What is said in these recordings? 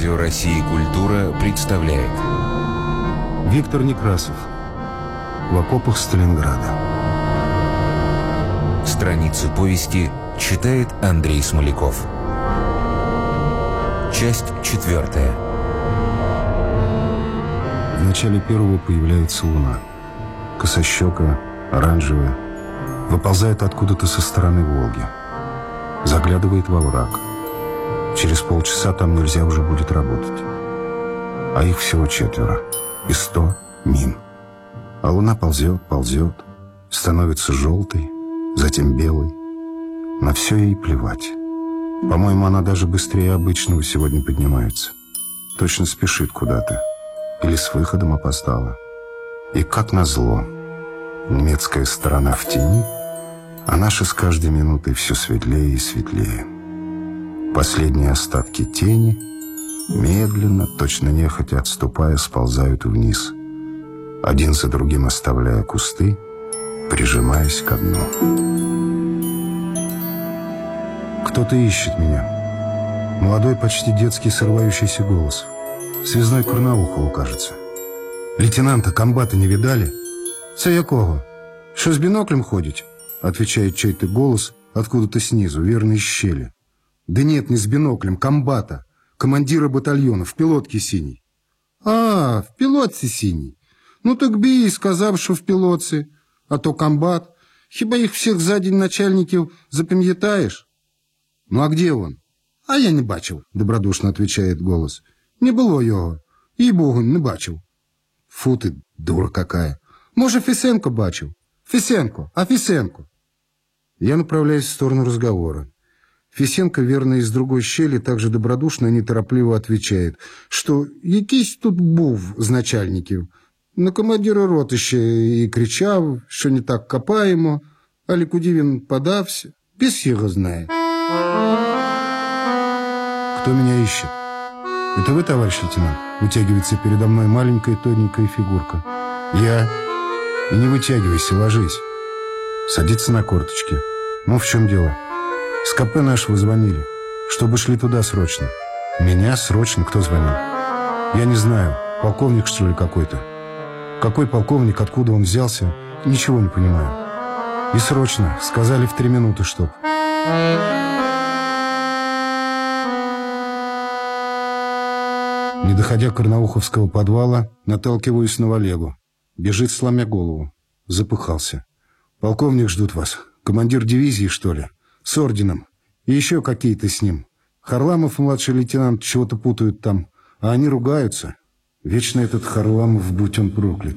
Радио России «Культура» представляет. Виктор Некрасов. В окопах Сталинграда Страницы повести читает Андрей Смоляков. Часть четвертая. В начале первого появляется луна. Косощекая, оранжевая. Выползает откуда-то со стороны Волги. Заглядывает во враг Через полчаса там нельзя уже будет работать. А их всего четверо. И сто мин. А луна ползет, ползет, становится желтой, затем белой. На все ей плевать. По-моему, она даже быстрее обычного сегодня поднимается. Точно спешит куда-то. Или с выходом опоздала. И как назло, немецкая сторона в тени, а наша с каждой минутой все светлее и светлее. Последние остатки тени, медленно, точно нехотя отступая, сползают вниз, один за другим оставляя кусты, прижимаясь к дну. Кто-то ищет меня. Молодой, почти детский, срывающийся голос. Связной Корнаухову, кажется. «Лейтенанта, комбата не видали?» «Це якого? Что с биноклем ходите?» Отвечает чей-то голос откуда-то снизу, верно из щели. Да нет, не с биноклем, комбата, командира батальона, в пилотке синій. А, в пілотці синій. Ну так бій, сказав, що в пілотці, а то комбат. Хіба їх всіх за день начальників запам'ятаєш? Ну а где он? А я не бачив, добродушно отвечает голос. Не було його. І богу, не бачив. Фу ти, дура какая. Може, Фісенко бачив? Фісенко, а Фісенко? Я направляюсь в сторону разговора. Фисенко, верно, из другой щели, также добродушно и неторопливо отвечает, что якийсь тут був з начальників. На командира роти ще і кричав, що не так копаємо, але куди він подався, без його знає. Кто меня ищет? Это вы, товарищ лейтенант? Вытягивается передо мной маленькая тоненькая фигурка. Я. И не вытягивайся, ложись. Садится на корточки. Ну, в чем дело? С КП нашего звонили, чтобы шли туда срочно. Меня срочно кто звонил? Я не знаю, полковник что ли какой-то. Какой полковник, откуда он взялся, ничего не понимаю. И срочно, сказали в три минуты, чтоб. Не доходя Карнауховского подвала, наталкиваюсь на Валегу. Бежит, сломя голову. Запыхался. Полковник ждут вас. Командир дивизии, что ли? С орденом. И еще какие-то с ним. Харламов младший лейтенант чего-то путают там. А они ругаются. Вечно этот Харламов, будь он проклят.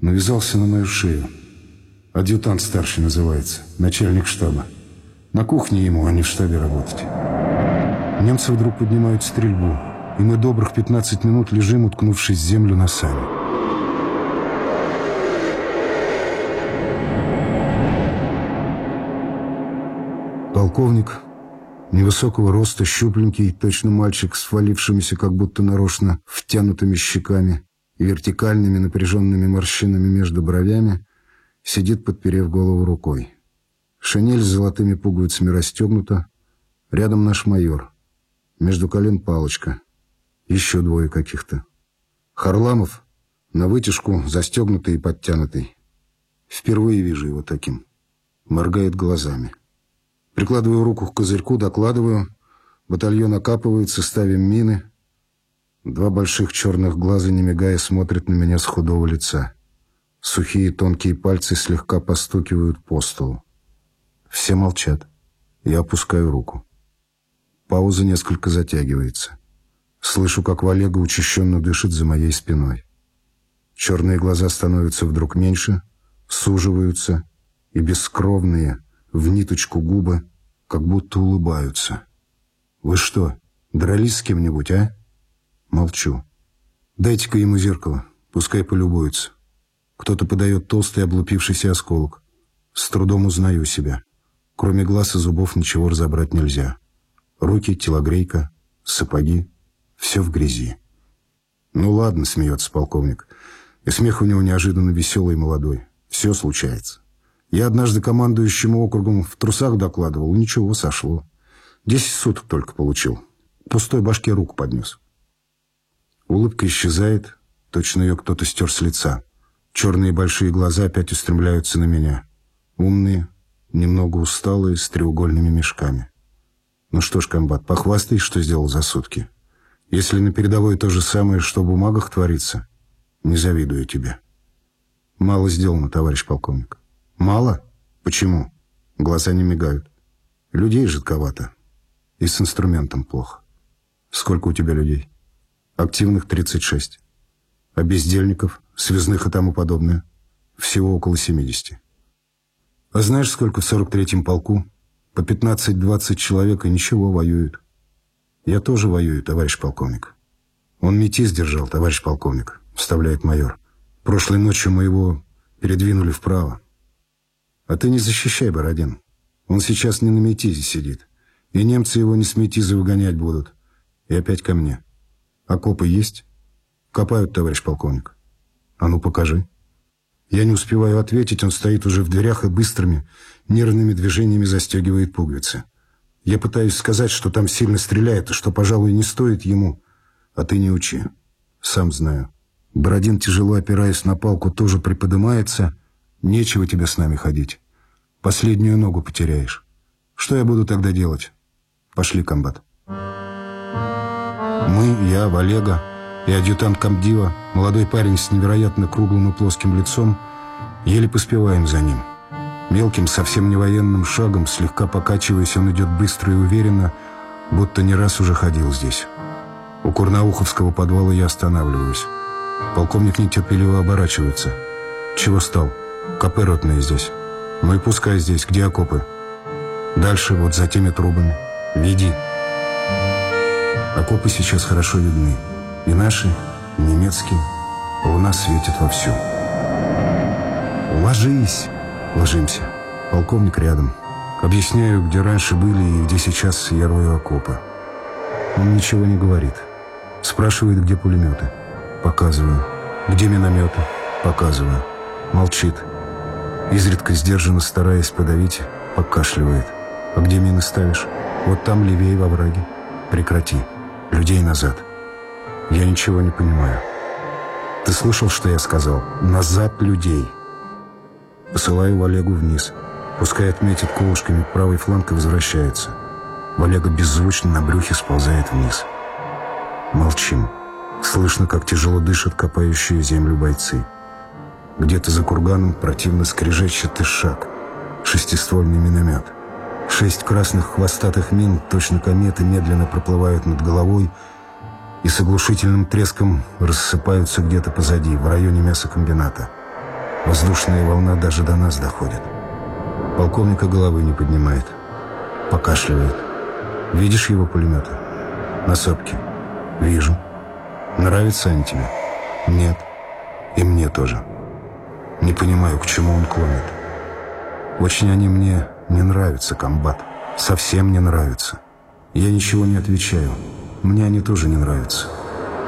Навязался на мою шею. Адъютант старший называется. Начальник штаба. На кухне ему, а не в штабе работать. Немцы вдруг поднимают стрельбу. И мы добрых 15 минут лежим, уткнувшись в землю носами. Полковник, невысокого роста, щупленький, точно мальчик с свалившимися как будто нарочно втянутыми щеками и вертикальными напряженными морщинами между бровями, сидит, подперев голову рукой. Шинель с золотыми пуговицами расстегнута. Рядом наш майор. Между колен палочка. Еще двое каких-то. Харламов на вытяжку, застегнутый и подтянутый. Впервые вижу его таким. Моргает глазами. Прикладываю руку к козырьку, докладываю. Батальон окапывается, ставим мины. Два больших черных глаза, не мигая, смотрят на меня с худого лица. Сухие тонкие пальцы слегка постукивают по столу. Все молчат. Я опускаю руку. Пауза несколько затягивается. Слышу, как Валега учащенно дышит за моей спиной. Черные глаза становятся вдруг меньше, суживаются, и бескровные, в ниточку губы, как будто улыбаются. «Вы что, дрались с кем-нибудь, а?» Молчу. «Дайте-ка ему зеркало, пускай полюбуется». Кто-то подает толстый облупившийся осколок. С трудом узнаю себя. Кроме глаз и зубов ничего разобрать нельзя. Руки, телогрейка, сапоги. Все в грязи. «Ну ладно», — смеется полковник. И смех у него неожиданно веселый и молодой. «Все случается». Я однажды командующему округом в трусах докладывал, ничего, сошло. Десять суток только получил. Пустой башке руку поднес. Улыбка исчезает, точно ее кто-то стер с лица. Черные большие глаза опять устремляются на меня. Умные, немного усталые, с треугольными мешками. Ну что ж, комбат, похвастай, что сделал за сутки. Если на передовой то же самое, что в бумагах творится, не завидую тебе. Мало сделано, товарищ полковник. Мало? Почему? Глаза не мигают. Людей жидковато. И с инструментом плохо. Сколько у тебя людей? Активных 36. А бездельников, связных и тому подобное? Всего около 70. А знаешь, сколько в 43-м полку? По 15-20 человек и ничего воюют. Я тоже воюю, товарищ полковник. Он метис держал, товарищ полковник, вставляет майор. Прошлой ночью мы его передвинули вправо. А ты не защищай, Бородин. Он сейчас не на метизе сидит. И немцы его не с метиза выгонять будут. И опять ко мне. Окопы есть? Копают, товарищ полковник. А ну, покажи. Я не успеваю ответить, он стоит уже в дверях и быстрыми, нервными движениями застегивает пуговицы. Я пытаюсь сказать, что там сильно стреляет, и что, пожалуй, не стоит ему. А ты не учи. Сам знаю. Бородин, тяжело опираясь на палку, тоже приподымается. Нечего тебе с нами ходить. Последнюю ногу потеряешь. Что я буду тогда делать? Пошли, комбат. Мы, я, Валега и адъютант комдива, молодой парень с невероятно круглым и плоским лицом, еле поспеваем за ним. Мелким, совсем не военным шагом, слегка покачиваясь, он идет быстро и уверенно, будто не раз уже ходил здесь. У Курнауховского подвала я останавливаюсь. Полковник нетерпеливо оборачивается. «Чего стал? КП ротные здесь. Ну и пускай здесь. Где окопы?» «Дальше, вот за теми трубами. Веди». Окопы сейчас хорошо видны. И наши, и немецкие. Луна светит вовсю. «Ложись!» Ложимся. Полковник рядом. Объясняю, где раньше были и где сейчас я рою окопы. Он ничего не говорит. Спрашивает, где пулеметы. Показываю. Где минометы? Показываю. Молчит. Изредка сдержанно стараясь подавить, покашливает. А где мины ставишь? Вот там левее во враге. Прекрати. Людей назад. Я ничего не понимаю. Ты слышал, что я сказал? Назад людей. Посылаю Олегу вниз. Пускай отметит колышками правый фланг и возвращается. Валега беззвучно на брюхе сползает вниз. Молчим. Слышно, как тяжело дышат копающие землю бойцы. Где-то за курганом противно скрежещет и шаг. Шестиствольный миномет. Шесть красных хвостатых мин, точно кометы, медленно проплывают над головой и с оглушительным треском рассыпаются где-то позади, в районе мясокомбината. Воздушная волна даже до нас доходит. Полковника головы не поднимает. Покашливает. Видишь его пулеметы? На сопке. Вижу. Нравятся они тебе? Нет. И мне тоже. Не понимаю, к чему он клонит. Очень они мне не нравятся, комбат. Совсем не нравятся. Я ничего не отвечаю. Мне они тоже не нравятся.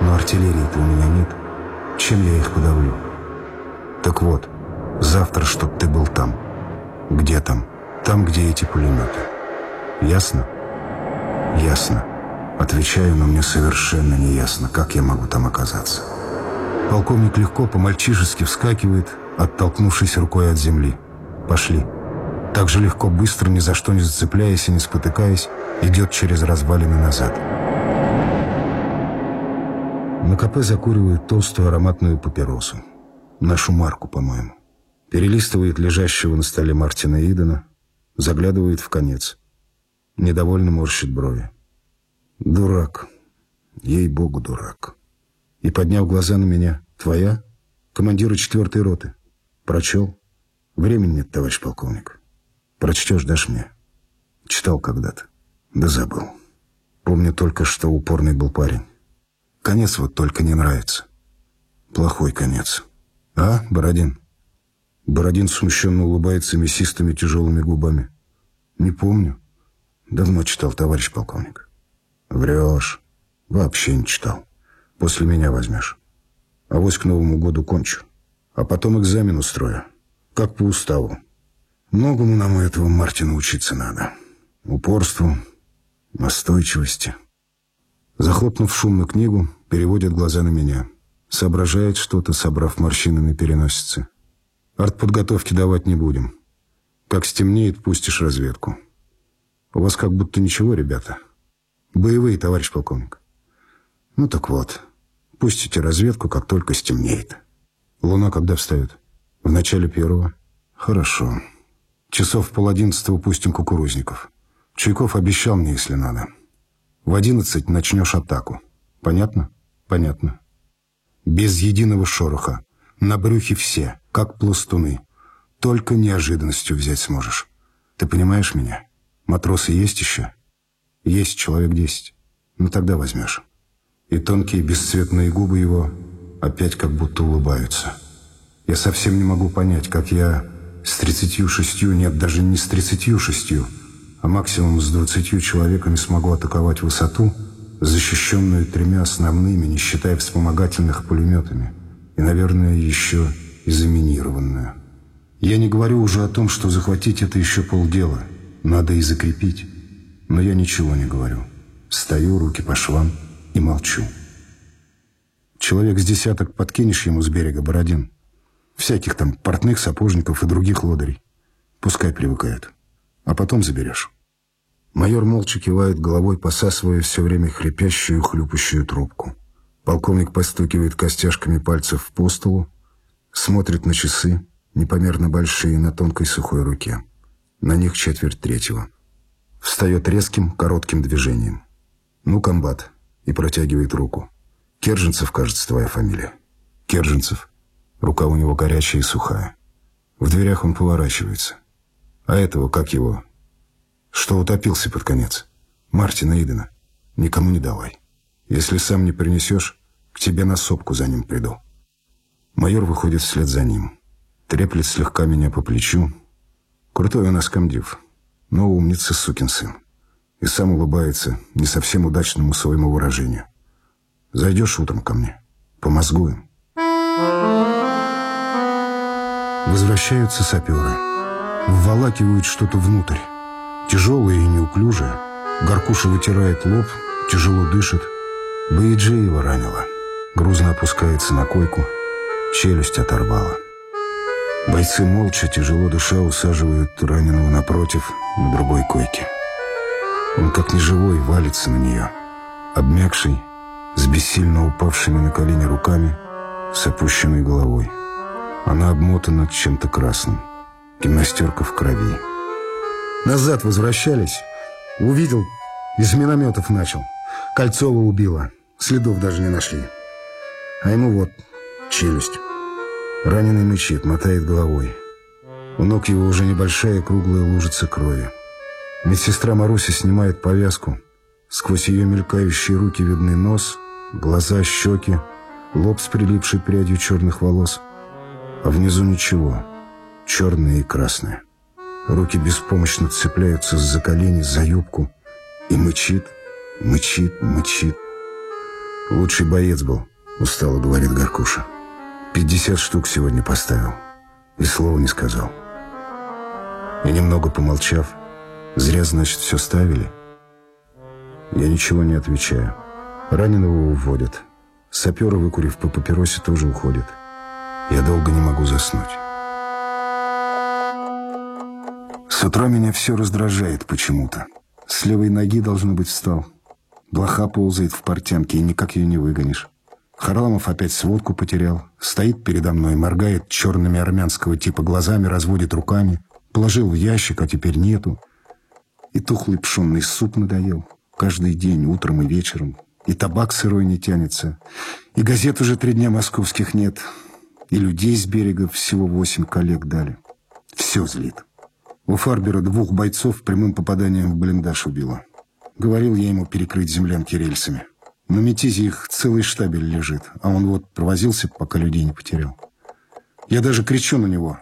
Но артиллерии-то у меня нет. Чем я их подавлю? Так вот, завтра, чтоб ты был там. Где там? Там, где эти пулеметы. Ясно? Ясно. Отвечаю, но мне совершенно не ясно, как я могу там оказаться. Полковник легко по-мальчишески вскакивает, оттолкнувшись рукой от земли. Пошли. Так же легко, быстро, ни за что не зацепляясь и не спотыкаясь, идет через развалины назад. На КП закуривает толстую ароматную папиросу. Нашу марку, по-моему. Перелистывает лежащего на столе Мартина Идена, заглядывает в конец. Недовольно морщит брови. Дурак. Ей-богу, дурак. И, подняв глаза на меня, твоя? Командира четвертой роты. Прочел? Времени нет, товарищ полковник. Прочтешь, дашь мне? Читал когда-то. Да забыл. Помню только, что упорный был парень. Конец вот только не нравится. Плохой конец. «А, Бородин?» Бородин смущенно улыбается мясистыми тяжелыми губами. «Не помню. Давно читал, товарищ полковник». «Врешь. Вообще не читал. После меня возьмешь. А вось к Новому году кончу. А потом экзамен устрою. Как по уставу. Многому нам у этого Мартина учиться надо. Упорству, настойчивости». Захлопнув шумную книгу, Переводит глаза на меня. Соображает что-то, собрав морщины на переносице. Артподготовки давать не будем. Как стемнеет, пустишь разведку. У вас как будто ничего, ребята. Боевые, товарищ полковник. Ну так вот, пустите разведку, как только стемнеет. Луна когда встает? В начале первого. Хорошо. Часов в пол одиннадцатого пустим кукурузников. Чуйков обещал мне, если надо. В одиннадцать начнешь атаку. Понятно? Понятно. Без единого шороха. На брюхе все, как пластуны. Только неожиданностью взять сможешь. Ты понимаешь меня? Матросы есть еще? Есть человек десять. Ну тогда возьмешь. И тонкие бесцветные губы его опять как будто улыбаются. Я совсем не могу понять, как я с тридцатью шестью, нет, даже не с тридцатью шестью, а максимум с двадцатью человеками смогу атаковать высоту, защищенную тремя основными, не считая вспомогательных пулеметами, и, наверное, еще и заминированную. Я не говорю уже о том, что захватить это еще полдела, надо и закрепить, но я ничего не говорю. Стою, руки по швам и молчу. Человек с десяток подкинешь ему с берега, Бородин. Всяких там портных, сапожников и других лодырей. Пускай привыкают. А потом заберешь. Майор молча кивает головой, посасывая все время хрипящую, хлюпающую трубку. Полковник постукивает костяшками пальцев по столу, смотрит на часы, непомерно большие, на тонкой сухой руке. На них четверть третьего. Встает резким, коротким движением. «Ну, комбат!» и протягивает руку. «Керженцев, кажется, твоя фамилия». «Керженцев». Рука у него горячая и сухая. В дверях он поворачивается. А этого, как его? Что утопился под конец? Мартина Идена. Никому не давай. Если сам не принесешь, к тебе на сопку за ним приду. Майор выходит вслед за ним. Треплет слегка меня по плечу. Крутой у нас комдив, но умница сукин сын. И сам улыбается не совсем удачному своему выражению. Зайдешь утром ко мне, помозгуем. Возвращаются саперы. Вволакивают что-то внутрь. Тяжелое и неуклюжее. Горкуша вытирает лоб, тяжело дышит. Боиджеева ранила. Грузно опускается на койку. Челюсть оторвала. Бойцы молча, тяжело дыша, усаживают раненого напротив, на другой койке. Он как неживой валится на нее. Обмякший, с бессильно упавшими на колени руками, с опущенной головой. Она обмотана чем-то красным. Гимнастерка в крови. Назад возвращались. Увидел, из минометов начал. Кольцова убила. Следов даже не нашли. А ему вот челюсть. Раненый мычит, мотает головой. У ног его уже небольшая круглая лужица крови. Медсестра Маруся снимает повязку. Сквозь ее мелькающие руки видны нос, глаза, щеки, лоб с прилипшей прядью черных волос — а внизу ничего, черное и красное. Руки беспомощно цепляются за колени, за юбку, и мычит, мычит, мычит. Лучший боец был, устало говорит Горкуша. Пятьдесят штук сегодня поставил, и слова не сказал. И немного помолчав, зря, значит, все ставили. Я ничего не отвечаю. Раненого уводят. Саперы, выкурив по папиросе, тоже уходят. Я долго не могу заснуть. С утра меня все раздражает почему-то. С левой ноги, должно быть, встал. Блоха ползает в портянке, и никак ее не выгонишь. Харламов опять сводку потерял. Стоит передо мной, моргает черными армянского типа глазами, разводит руками. Положил в ящик, а теперь нету. И тухлый пшенный суп надоел. Каждый день, утром и вечером. И табак сырой не тянется. И газет уже три дня московских нет. И людей с берега всего восемь коллег дали. Все злит. У Фарбера двух бойцов прямым попаданием в блиндаж убило. Говорил я ему перекрыть землянки рельсами. На метизе их целый штабель лежит, а он вот провозился, пока людей не потерял. Я даже кричу на него.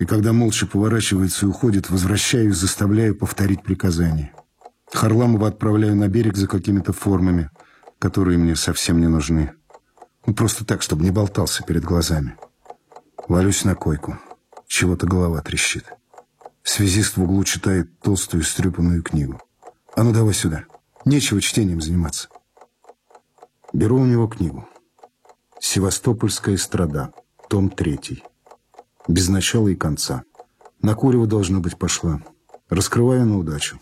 И когда молча поворачивается и уходит, возвращаюсь, заставляю повторить приказание. Харламова отправляю на берег за какими-то формами, которые мне совсем не нужны. Ну, просто так, чтобы не болтался перед глазами. Валюсь на койку. Чего-то голова трещит. Связист в углу читает толстую стрепанную книгу. А ну давай сюда. Нечего чтением заниматься. Беру у него книгу. «Севастопольская страда», том 3. Без начала и конца. На Курева, должно быть, пошла. Раскрываю на удачу.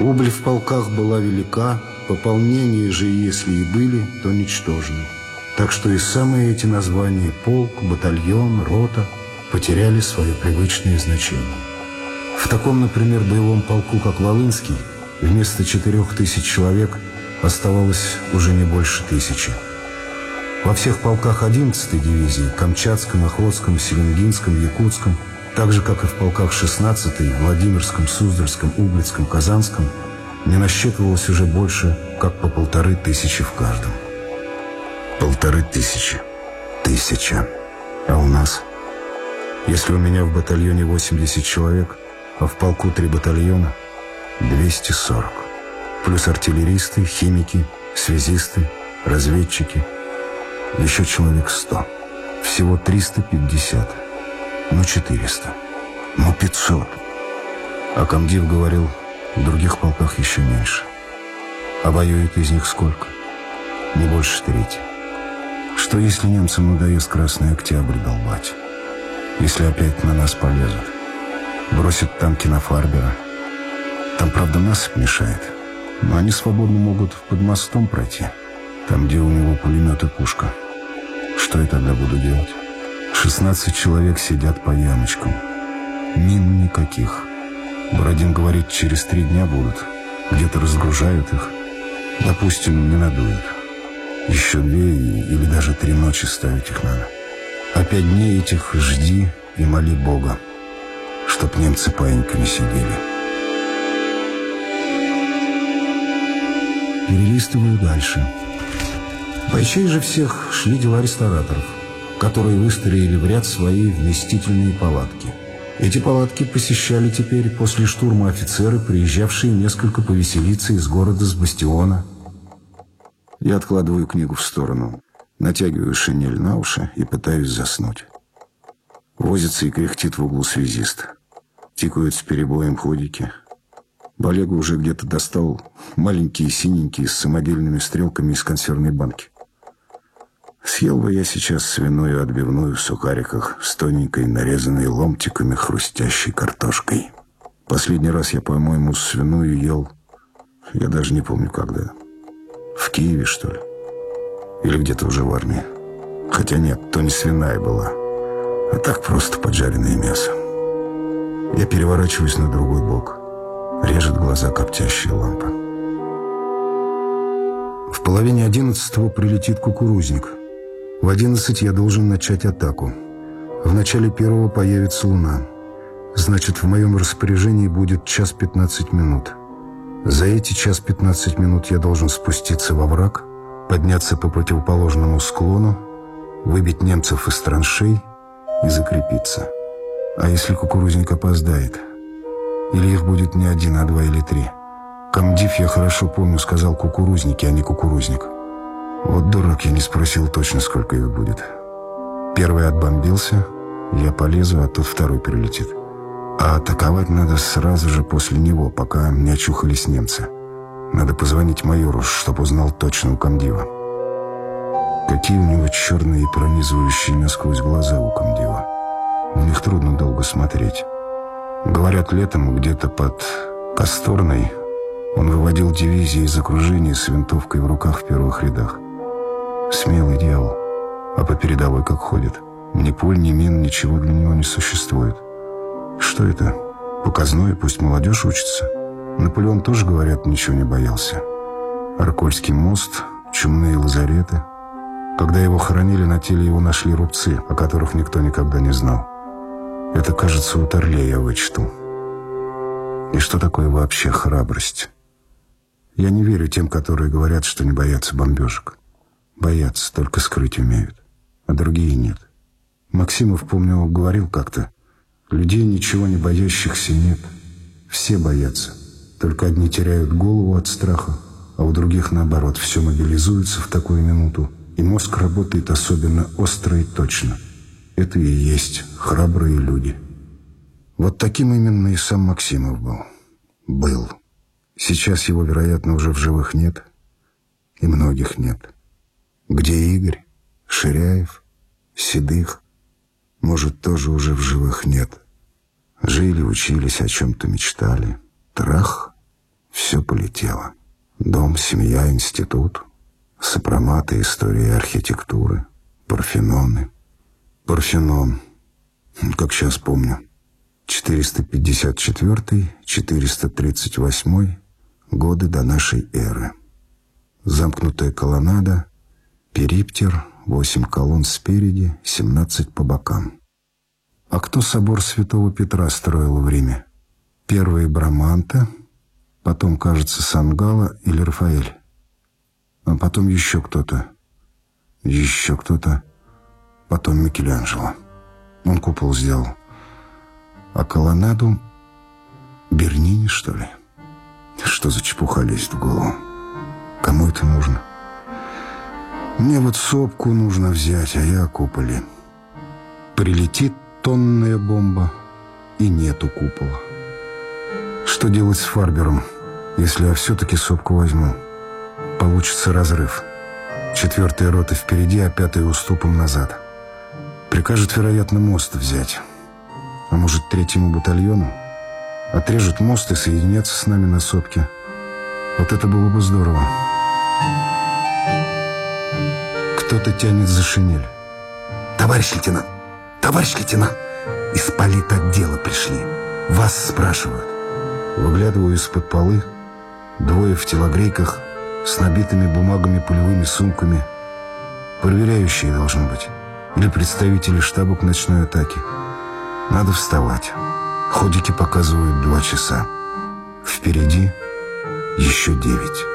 Убыль в полках была велика, пополнение же, если и были, то ничтожны. Так что и самые эти названия полк, батальон, рота потеряли свое привычное значение. В таком, например, боевом полку, как Волынский, вместо четырех тысяч человек оставалось уже не больше тысячи. Во всех полках 11-й дивизии, Камчатском, Охотском, Селенгинском, Якутском, так же, как и в полках 16-й, Владимирском, Суздальском, Углицком, Казанском, не насчитывалось уже больше, как по полторы тысячи в каждом. Полторы тысячи. Тысяча. А у нас? Если у меня в батальоне 80 человек, а в полку три батальона – 240. Плюс артиллеристы, химики, связисты, разведчики. Еще человек 100. Всего 350. Ну, 400. Ну, 500. А комдив говорил, в других полках еще меньше. А воюет из них сколько? Не больше трети. Что если немцам надоест Красный Октябрь долбать? Если опять на нас полезут? Бросят танки на Фарбера? Там, правда, насыпь мешает. Но они свободно могут под мостом пройти. Там, где у него пулемет и пушка. Что я тогда буду делать? 16 человек сидят по ямочкам. Мин никаких. Бородин говорит, через три дня будут. Где-то разгружают их. Допустим, не надуют. Еще две или даже три ночи ставить их надо. А пять дней этих жди и моли Бога, чтоб немцы паиньками сидели. Перелистываю дальше. Бойчей же всех шли дела рестораторов, которые выстроили в ряд свои вместительные палатки. Эти палатки посещали теперь после штурма офицеры, приезжавшие несколько повеселиться из города с бастиона – я откладываю книгу в сторону, натягиваю шинель на уши и пытаюсь заснуть. Возится и кряхтит в углу связист. Тикают с перебоем ходики. Балегу уже где-то достал маленькие синенькие с самодельными стрелками из консервной банки. Съел бы я сейчас свиную отбивную в сухариках с тоненькой нарезанной ломтиками хрустящей картошкой. Последний раз я, по-моему, свиную ел, я даже не помню когда. В Киеве, что ли? Или где-то уже в армии? Хотя нет, то не свиная была, а так просто поджаренное мясо. Я переворачиваюсь на другой бок. Режет глаза коптящая лампа. В половине одиннадцатого прилетит кукурузник. В одиннадцать я должен начать атаку. В начале первого появится луна. Значит, в моем распоряжении будет час пятнадцать минут. За эти час 15 минут я должен спуститься во враг, подняться по противоположному склону, выбить немцев из траншей и закрепиться. А если кукурузник опоздает? Или их будет не один, а два или три? Комдив, я хорошо помню, сказал кукурузники, а не кукурузник. Вот дурак, я не спросил точно, сколько их будет. Первый отбомбился, я полезу, а тут второй прилетит. А атаковать надо сразу же после него, пока не очухались немцы. Надо позвонить майору, чтобы узнал точно у комдива. Какие у него черные пронизывающие насквозь глаза у комдива. В них трудно долго смотреть. Говорят, летом где-то под Касторной он выводил дивизии из окружения с винтовкой в руках в первых рядах. Смелый дьявол. А по передовой как ходит. Ни пуль, ни мин, ничего для него не существует. Что это? Показное, пусть молодежь учится. Наполеон тоже, говорят, ничего не боялся. Аркольский мост, чумные лазареты. Когда его хоронили, на теле его нашли рубцы, о которых никто никогда не знал. Это, кажется, у Торле я вычту. И что такое вообще храбрость? Я не верю тем, которые говорят, что не боятся бомбежек. Боятся, только скрыть умеют, а другие нет. Максимов, помню, говорил как-то, Людей, ничего не боящихся, нет. Все боятся. Только одни теряют голову от страха, а у других, наоборот, все мобилизуется в такую минуту, и мозг работает особенно остро и точно. Это и есть храбрые люди. Вот таким именно и сам Максимов был. Был. Сейчас его, вероятно, уже в живых нет. И многих нет. Где Игорь, Ширяев, Седых? Может, тоже уже в живых нет. Жили, учились, о чем-то мечтали. Трах, все полетело. Дом, семья, институт, сопроматы, история архитектуры, парфеноны. Парфенон, как сейчас помню, 454-438 годы до нашей эры. Замкнутая колоннада, периптер, 8 колонн спереди, 17 по бокам. А кто собор Святого Петра строил в Риме? Первый Браманта, потом, кажется, Сангала или Рафаэль. А потом еще кто-то. Еще кто-то. Потом Микеланджело. Он купол сделал. А колоннаду Бернини, что ли? Что за чепуха лезет в голову? Кому это нужно? Мне вот сопку нужно взять, а я куполе. Прилетит тонная бомба, и нету купола. Что делать с Фарбером, если я все-таки сопку возьму? Получится разрыв. Четвертая рота впереди, а пятая уступом назад. Прикажет, вероятно, мост взять. А может, третьему батальону? Отрежут мост и соединятся с нами на сопке. Вот это было бы здорово. Кто-то тянет за шинель. Товарищ лейтенант! Товарищ лейтенант! Из политотдела пришли. Вас спрашивают. Выглядываю из-под полы. Двое в телогрейках с набитыми бумагами полевыми сумками. Проверяющие должны быть. Или представители штаба к ночной атаке. Надо вставать. Ходики показывают два часа. Впереди еще девять.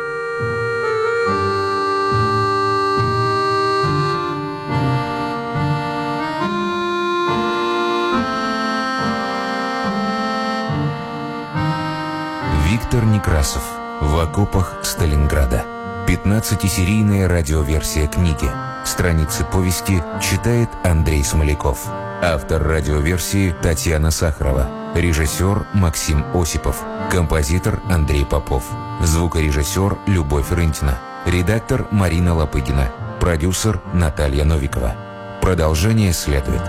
Виктор Некрасов. В окопах Сталинграда. 15-серийная радиоверсия книги. Страницы повести читает Андрей Смоляков. Автор радиоверсии Татьяна Сахарова. Режиссер Максим Осипов. Композитор Андрей Попов. Звукорежиссер Любовь Рынтина. Редактор Марина Лопыгина. Продюсер Наталья Новикова. Продолжение следует.